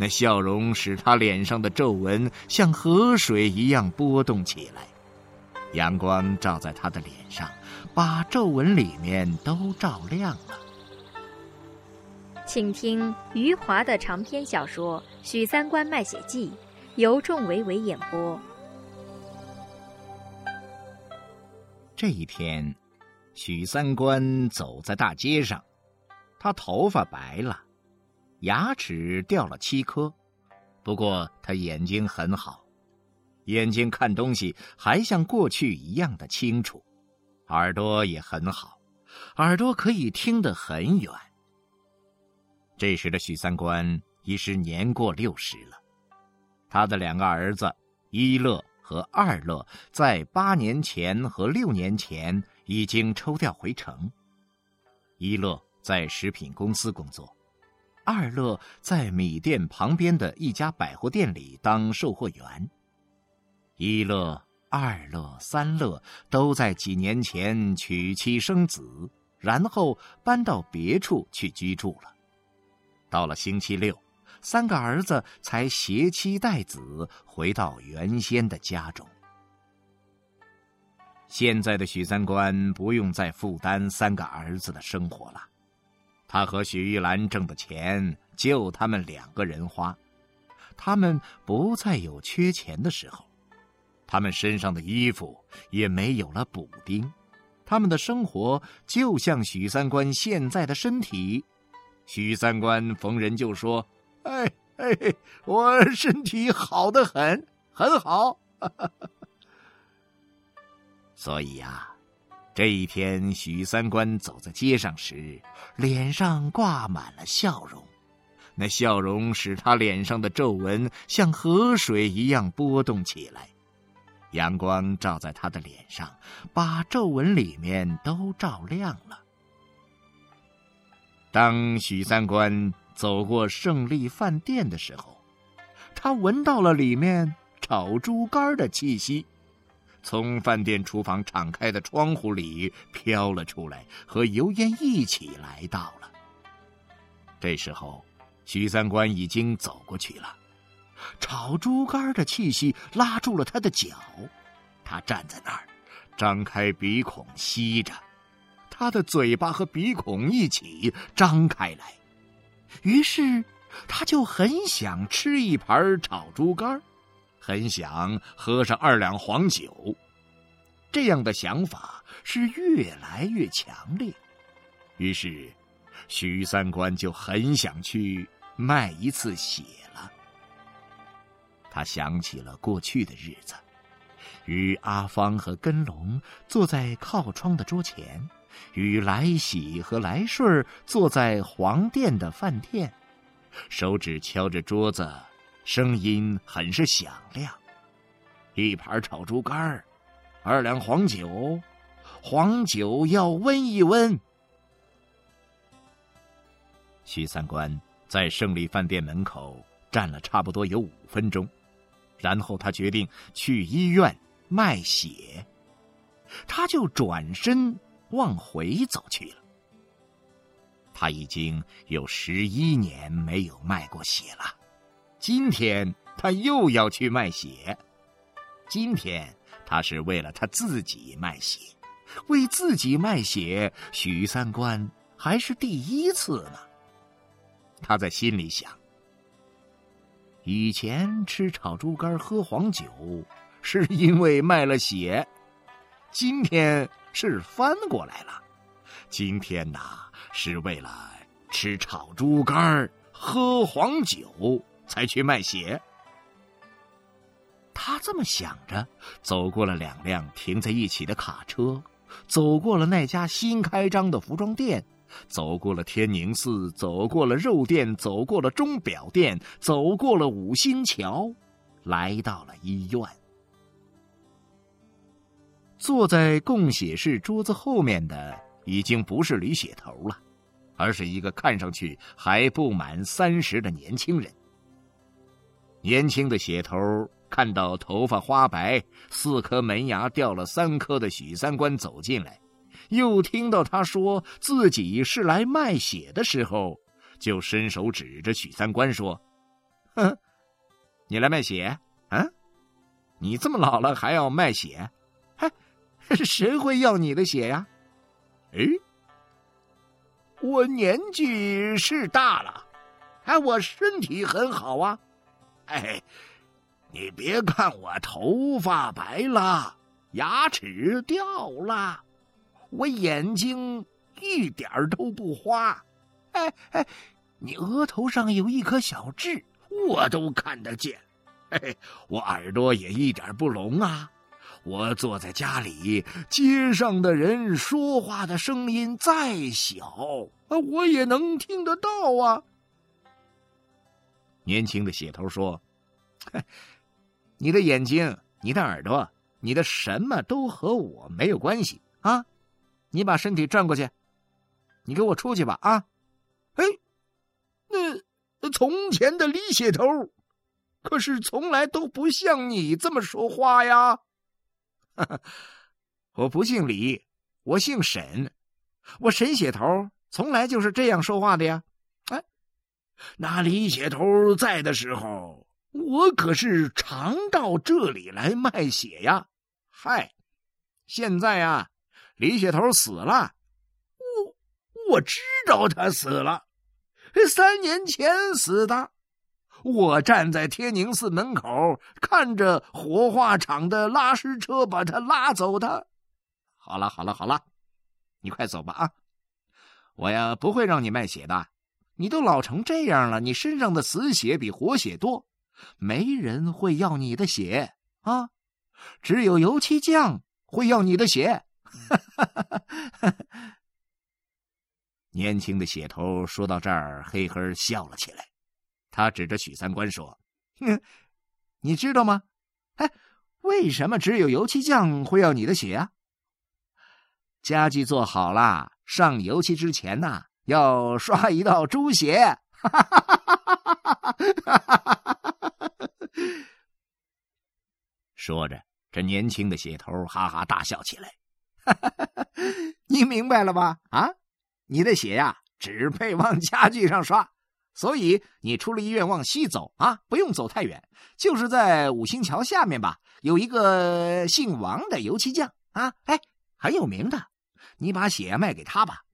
那笑容使他脸上的皱纹像河水一样波动起来。阳光照在他的脸上，把皱纹里面都照亮了。请听余华的长篇小说《许三观卖血记》，由仲维维演播。这一天。许三观走在大街上，他头发白了，牙齿掉了七颗，不过他眼睛很好，眼睛看东西还像过去一样的清楚，耳朵也很好，耳朵可以听得很远。这时的许三观已是年过六十了，他的两个儿子一乐和二乐在八年前和六年前。已经抽调回城。一乐在食品公司工作，二乐在米店旁边的一家百货店里当售货员。一乐、二乐、三乐都在几年前娶妻生子，然后搬到别处去居住了。到了星期六，三个儿子才携妻带子回到原先的家中。现在的许三观不用再负担三个儿子的生活了，他和许玉兰挣的钱就他们两个人花，他们不再有缺钱的时候，他们身上的衣服也没有了补丁，他们的生活就像许三观现在的身体。许三观逢人就说：“哎哎，我身体好的很，很好。”所以呀，这一天，许三观走在街上时，脸上挂满了笑容。那笑容使他脸上的皱纹像河水一样波动起来。阳光照在他的脸上，把皱纹里面都照亮了。当许三观走过胜利饭店的时候，他闻到了里面炒猪肝的气息。从饭店厨房敞开的窗户里飘了出来，和油烟一起来到了。这时候，许三观已经走过去了，炒猪肝的气息拉住了他的脚，他站在那儿，张开鼻孔吸着，他的嘴巴和鼻孔一起张开来，于是他就很想吃一盘炒猪肝。很想喝上二两黄酒，这样的想法是越来越强烈。于是，许三观就很想去卖一次血了。他想起了过去的日子，与阿芳和根龙坐在靠窗的桌前，与来喜和来顺坐在黄店的饭店，手指敲着桌子。声音很是响亮，一盘炒猪肝二两黄酒，黄酒要温一温。许三观在胜利饭店门口站了差不多有五分钟，然后他决定去医院卖血，他就转身往回走去了。他已经有十一年没有卖过血了。今天他又要去卖血，今天他是为了他自己卖血，为自己卖血。许三观还是第一次呢。他在心里想：以前吃炒猪肝喝黄酒，是因为卖了血；今天是翻过来了，今天呐是为了吃炒猪肝喝黄酒。才去卖血。他这么想着，走过了两辆停在一起的卡车，走过了那家新开张的服装店，走过了天宁寺，走过了肉店，走过了钟表店，走过了五星桥，来到了医院。坐在供血室桌子后面的已经不是李血头了，而是一个看上去还不满三十的年轻人。年轻的血头看到头发花白、四颗门牙掉了三颗的许三观走进来。又听到他说自己是来卖血的时候，就伸手指着许三观说：“哼，你来卖血？啊？你这么老了还要卖血？嗨，谁会要你的血呀？哎，我年纪是大了，哎，我身体很好啊。哎，你别看我头发白了，牙齿掉了。”我眼睛一点都不花，哎哎，你额头上有一颗小痣，我都看得见。嘿，我耳朵也一点不聋啊。我坐在家里，街上的人说话的声音再小，我也能听得到啊。年轻的血头说：“ 你的眼睛、你的耳朵、你的什么都和我没有关系啊。”你把身体转过去，你给我出去吧！啊，哎，那从前的李血头，可是从来都不像你这么说话呀。哈 哈我不姓李，我姓沈，我沈血头从来就是这样说话的呀。那李血头在的时候，我可是常到这里来卖血呀。嗨，现在啊。李血头死了，我我知道他死了，三年前死的。我站在天宁寺门口，看着火化场的拉尸车把他拉走的。好了，好了，好了，你快走吧啊！我呀不会让你卖血的，你都老成这样了，你身上的死血比活血多，没人会要你的血啊，只有油漆匠会要你的血。年轻的血头说到这儿，嘿嘿笑了起来。他指着许三观说：“哼，你知道吗？哎，为什么只有油漆匠会要你的血啊？家具做好了，上油漆之前呐，要刷一道猪血。”哈哈哈哈哈哈！说着，这年轻的血头哈哈大笑起来。你明白了吧？啊，你的血呀，只配往家具上刷，所以你出了医院往西走啊，不用走太远，就是在五星桥下面吧，有一个姓王的油漆匠啊，哎，很有名的，你把血卖给他吧，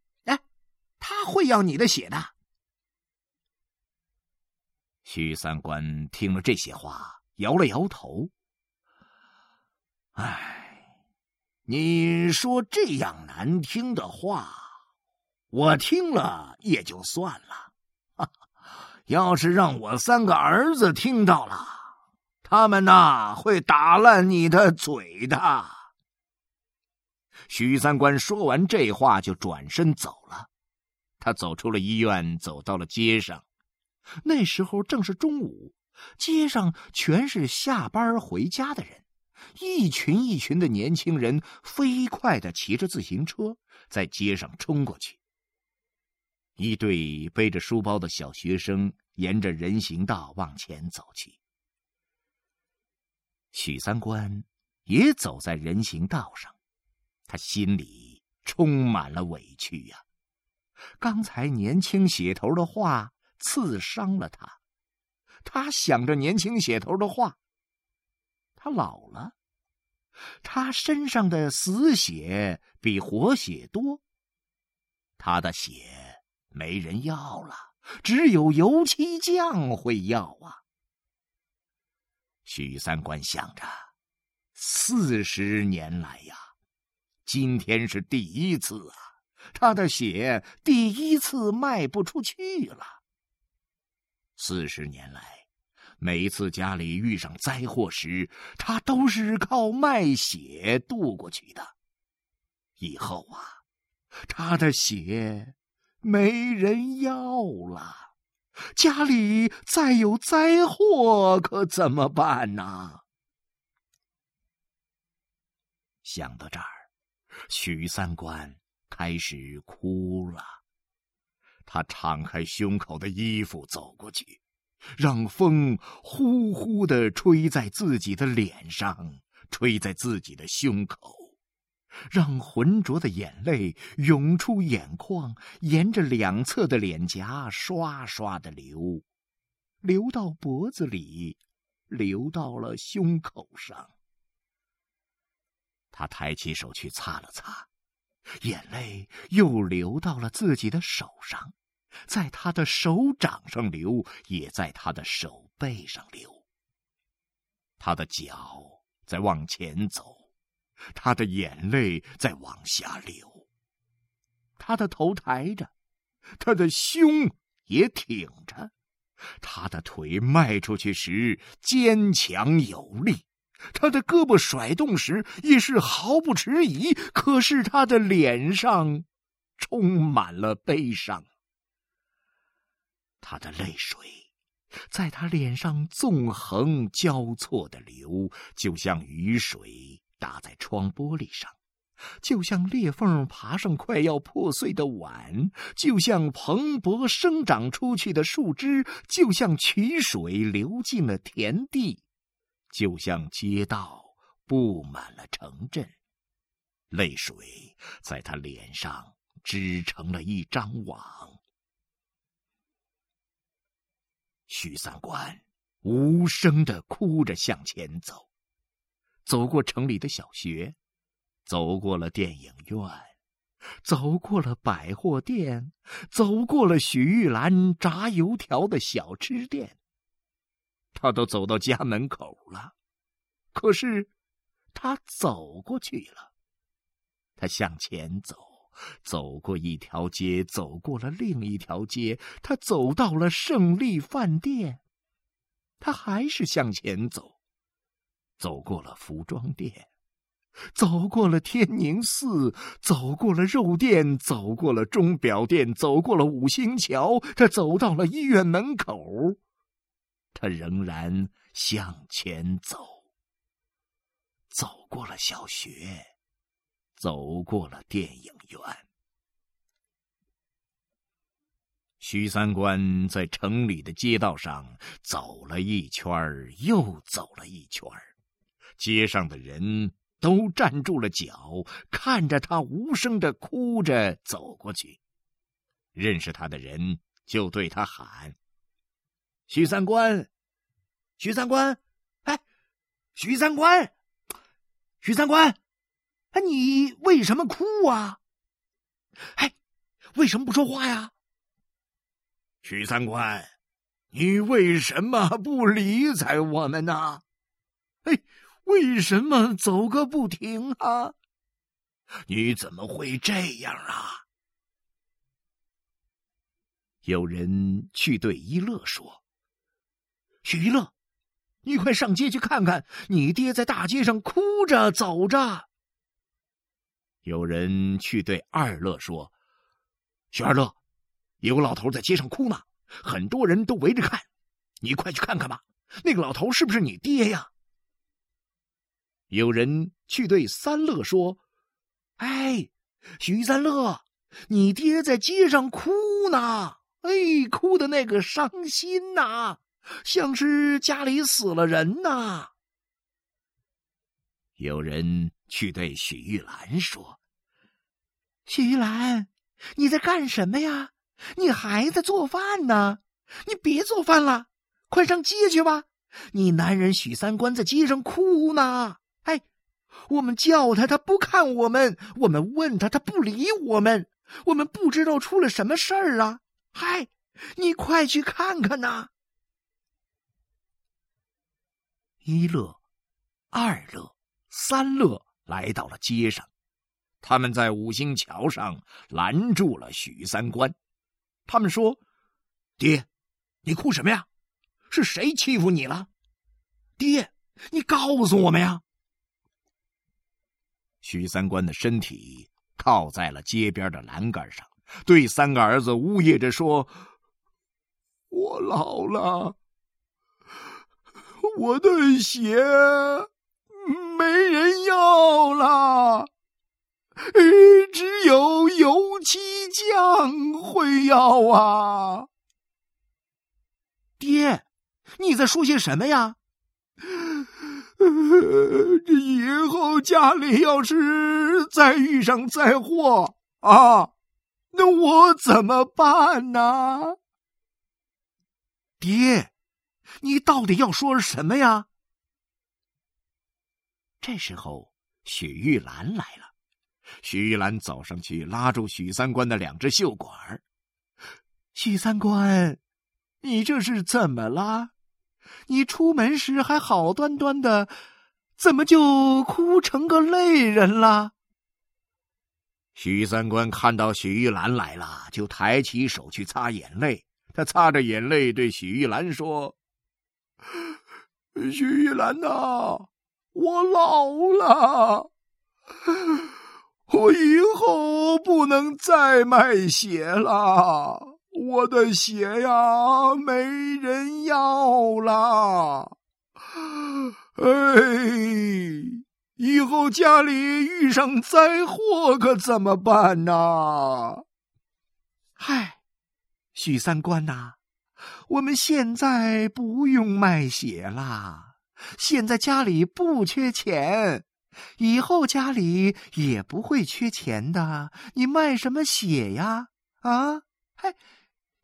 会要你的血的。徐三观听了这些话，摇了摇头，唉。你说这样难听的话，我听了也就算了。要是让我三个儿子听到了，他们呐会打烂你的嘴的。许三观说完这话，就转身走了。他走出了医院，走到了街上。那时候正是中午，街上全是下班回家的人。一群一群的年轻人飞快的骑着自行车在街上冲过去。一对背着书包的小学生沿着人行道往前走去。许三观也走在人行道上，他心里充满了委屈呀。刚才年轻血头的话刺伤了他，他想着年轻血头的话。他老了，他身上的死血比活血多，他的血没人要了，只有油漆匠会要啊。许三观想着，四十年来呀，今天是第一次啊，他的血第一次卖不出去了。四十年来。每次家里遇上灾祸时，他都是靠卖血渡过去的。以后啊，他的血没人要了，家里再有灾祸，可怎么办呢？想到这儿，许三观开始哭了。他敞开胸口的衣服走过去，让风呼呼的吹在自己的脸上，吹在自己的胸口，让浑浊的眼泪涌出眼眶，沿着两侧的脸颊刷刷的流，流到脖子里，流到了胸口上。他抬起手去擦了擦。眼泪又流到了自己的手上，在他的手掌上流，也在他的手背上流。他的脚在往前走，他的眼泪在往下流。他的头抬着，他的胸也挺着，他的腿迈出去时坚强有力。他的胳膊甩动时也是毫不迟疑，可是他的脸上充满了悲伤。他的泪水在他脸上纵横交错的流，就像雨水打在窗玻璃上，就像裂缝爬上快要破碎的碗，就像蓬勃生长出去的树枝，就像渠水流进了田地。就像街道布满了城镇，泪水在他脸上织成了一张网。许三观无声的哭着向前走，走过城里的小学，走过了电影院，走过了百货店，走过了许玉兰炸油条的小吃店。他都走到家门口了，可是他走过去了。他向前走，走过一条街，走过了另一条街，他走到了胜利饭店。他还是向前走，走过了服装店，走过了天宁寺，走过了肉店，走过了钟表店，走过了五星桥。他走到了医院门口。他仍然向前走，走过了小学，走过了电影院。徐三观在城里的街道上走了一圈又走了一圈街上的人都站住了脚，看着他无声的哭着走过去。认识他的人就对他喊。许三观，许三观，哎，许三观，许三观，哎，你为什么哭啊？哎，为什么不说话呀？许三观，你为什么不理睬我们呢？哎，为什么走个不停啊？你怎么会这样啊？有人去对一乐说。徐乐，你快上街去看看，你爹在大街上哭着走着。有人去对二乐说：“徐二乐，有个老头在街上哭呢，很多人都围着看，你快去看看吧。那个老头是不是你爹呀？”有人去对三乐说：“哎，徐三乐，你爹在街上哭呢，哎，哭的那个伤心呐。”像是家里死了人呐。有人去对许玉兰说：“许玉兰，你在干什么呀？你还在做饭呢？你别做饭了，快上街去吧。你男人许三观在街上哭呢。哎，我们叫他，他不看我们；我们问他，他不理我们。我们不知道出了什么事儿啊！嗨，你快去看看呐！”一乐、二乐、三乐来到了街上，他们在五星桥上拦住了许三观。他们说：“爹，你哭什么呀？是谁欺负你了？爹，你告诉我们呀！”许三观的身体靠在了街边的栏杆上，对三个儿子呜咽着说：“我老了，我的鞋没人要了，只有油漆匠会要啊。”爹，你在说些什么呀？这以后家里要是再遇上灾祸啊，那我怎么办呢？爹，你到底要说什么呀？这时候，许玉兰来了。许玉兰走上去，拉住许三观的两只袖管许三观，你这是怎么了？你出门时还好端端的，怎么就哭成个泪人了？许三观看到许玉兰来了，就抬起手去擦眼泪。他擦着眼泪对许玉兰说：“许玉兰呐，我老了，我以后不能再卖血了。”我的血呀，没人要了！哎，以后家里遇上灾祸可怎么办呢？嗨，许三观呐，我们现在不用卖血啦，现在家里不缺钱，以后家里也不会缺钱的。你卖什么血呀？啊，嗨！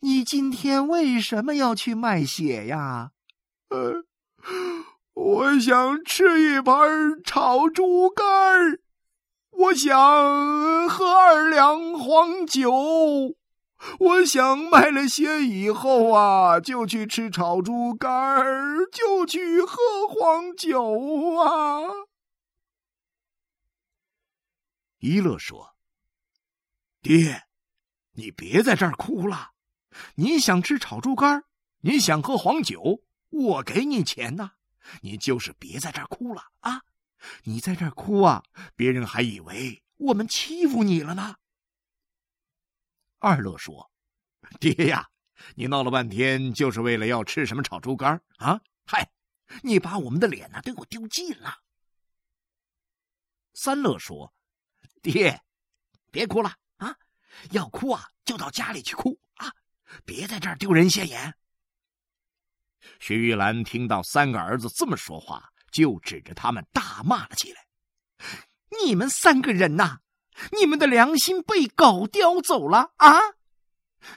你今天为什么要去卖血呀？呃，我想吃一盘炒猪肝儿，我想喝二两黄酒，我想卖了些以后啊，就去吃炒猪肝，就去喝黄酒啊。一乐说：“爹，你别在这儿哭了。”你想吃炒猪肝你想喝黄酒，我给你钱呐。你就是别在这儿哭了啊！你在这儿哭啊，别人还以为我们欺负你了呢。二乐说：“爹呀，你闹了半天就是为了要吃什么炒猪肝啊？嗨，你把我们的脸呢都给我丢尽了。”三乐说：“爹，别哭了啊！要哭啊，就到家里去哭啊！”别在这儿丢人现眼。徐玉兰听到三个儿子这么说话，就指着他们大骂了起来：“你们三个人呐，你们的良心被狗叼走了啊！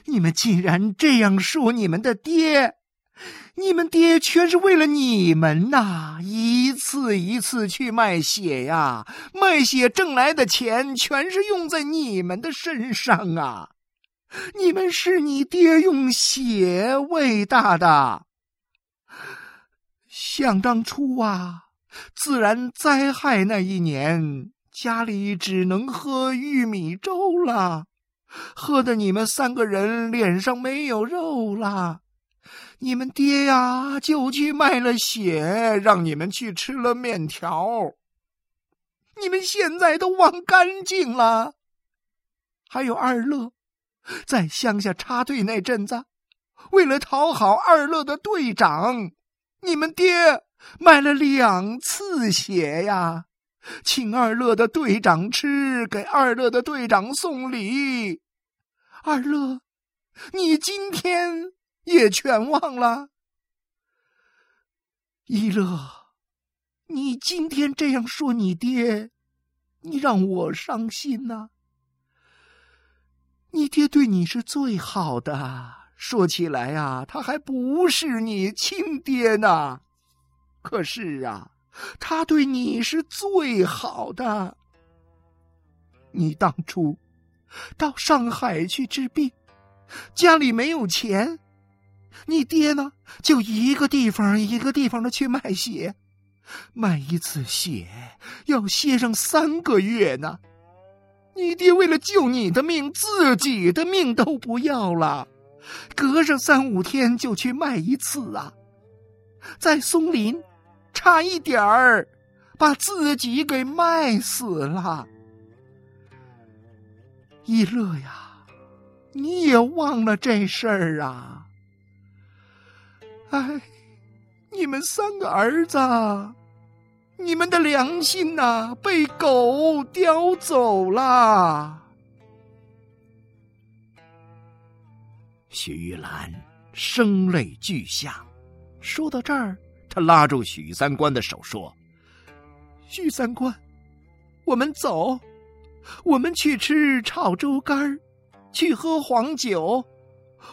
你们竟然这样说你们的爹！你们爹全是为了你们呐，一次一次去卖血呀，卖血挣来的钱全是用在你们的身上啊！”你们是你爹用血喂大的。想当初啊，自然灾害那一年，家里只能喝玉米粥了，喝的你们三个人脸上没有肉了。你们爹呀，就去卖了血，让你们去吃了面条。你们现在都忘干净了。还有二乐。在乡下插队那阵子，为了讨好二乐的队长，你们爹卖了两次血呀，请二乐的队长吃，给二乐的队长送礼。二乐，你今天也全忘了。一乐，你今天这样说你爹，你让我伤心呐。你爹对你是最好的，说起来呀，他还不是你亲爹呢。可是啊，他对你是最好的。你当初到上海去治病，家里没有钱，你爹呢就一个地方一个地方的去卖血，卖一次血要歇上三个月呢。你爹为了救你的命，自己的命都不要了，隔上三五天就去卖一次啊！在松林，差一点儿把自己给卖死了。一乐呀，你也忘了这事儿啊？哎，你们三个儿子，你们的良心呐，被狗叼走了。徐玉兰声泪俱下，说到这儿，他拉住许三观的手说：“许三观，我们走，我们去吃炒猪肝，去喝黄酒。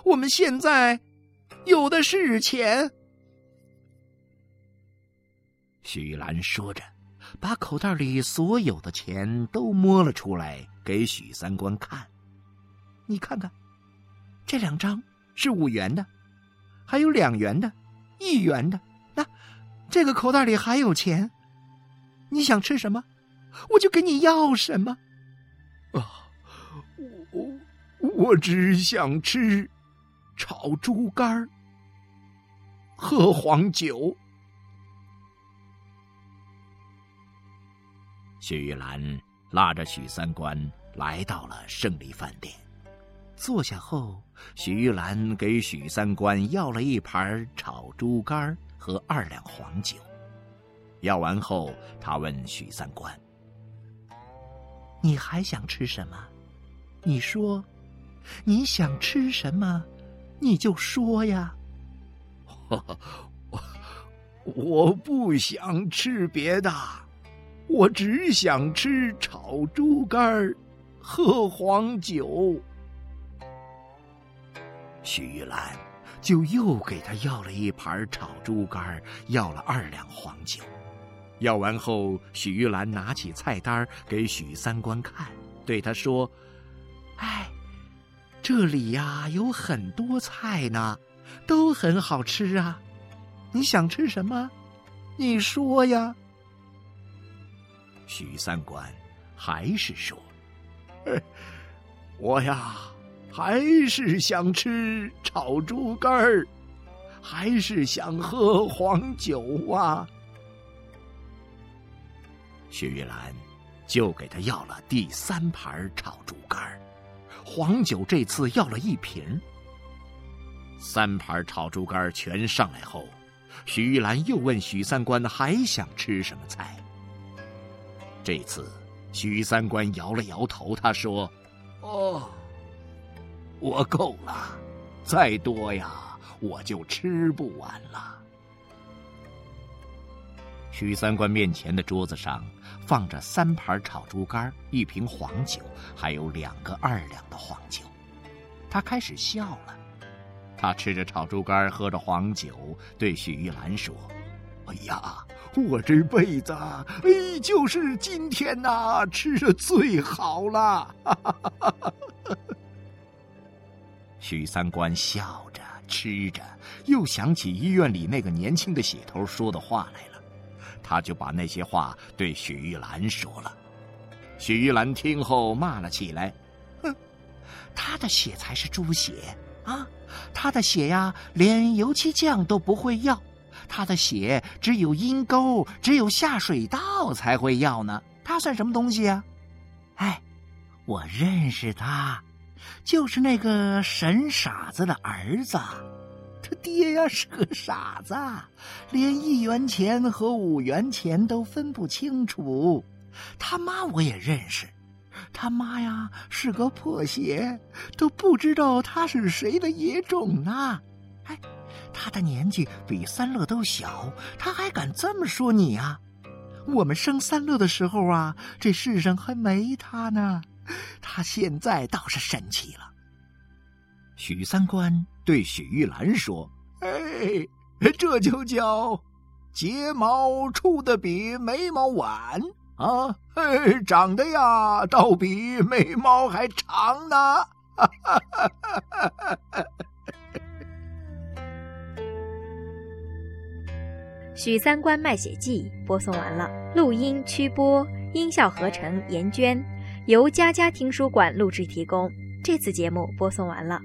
我们现在有的是钱。”许兰说着，把口袋里所有的钱都摸了出来，给许三观看。你看看。这两张是五元的，还有两元的，一元的。那这个口袋里还有钱，你想吃什么，我就给你要什么。啊，我我只想吃炒猪肝喝黄酒。许玉兰拉着许三观来到了胜利饭店。坐下后，许玉兰给许三观要了一盘炒猪肝和二两黄酒。要完后，他问许三观：“你还想吃什么？你说，你想吃什么，你就说呀。”“我我不想吃别的，我只想吃炒猪肝喝黄酒。”许玉兰就又给他要了一盘炒猪肝，要了二两黄酒。要完后，许玉兰拿起菜单给许三观看，对他说：“哎，这里呀有很多菜呢，都很好吃啊。你想吃什么？你说呀。”许三观还是说：“我呀。”还是想吃炒猪肝儿，还是想喝黄酒啊！徐玉兰就给他要了第三盘炒猪肝儿，黄酒这次要了一瓶。三盘炒猪肝全上来后，徐玉兰又问许三观还想吃什么菜。这次，许三观摇了摇头，他说：“哦。”我够了，再多呀，我就吃不完了。许三观面前的桌子上放着三盘炒猪肝、一瓶黄酒，还有两个二两的黄酒。他开始笑了。他吃着炒猪肝，喝着黄酒，对许玉兰说：“哎呀，我这辈子哎，就是今天呐，吃的最好了。”许三观笑着吃着，又想起医院里那个年轻的血头说的话来了，他就把那些话对许玉兰说了。许玉兰听后骂了起来：“哼，他的血才是猪血啊！他的血呀，连油漆匠都不会要，他的血只有阴沟、只有下水道才会要呢。他算什么东西啊？哎，我认识他。”就是那个神傻子的儿子，他爹呀是个傻子，连一元钱和五元钱都分不清楚。他妈我也认识，他妈呀是个破鞋，都不知道他是谁的野种呢。哎，他的年纪比三乐都小，他还敢这么说你呀？我们生三乐的时候啊，这世上还没他呢。他现在倒是神气了。许三观对许玉兰说：“哎，这就叫睫毛出的比眉毛晚啊！哎，长得呀，倒比眉毛还长呢。”许三观卖血记播送完了，录音、曲播、音效合成：严娟。由佳佳听书馆录制提供。这次节目播送完了。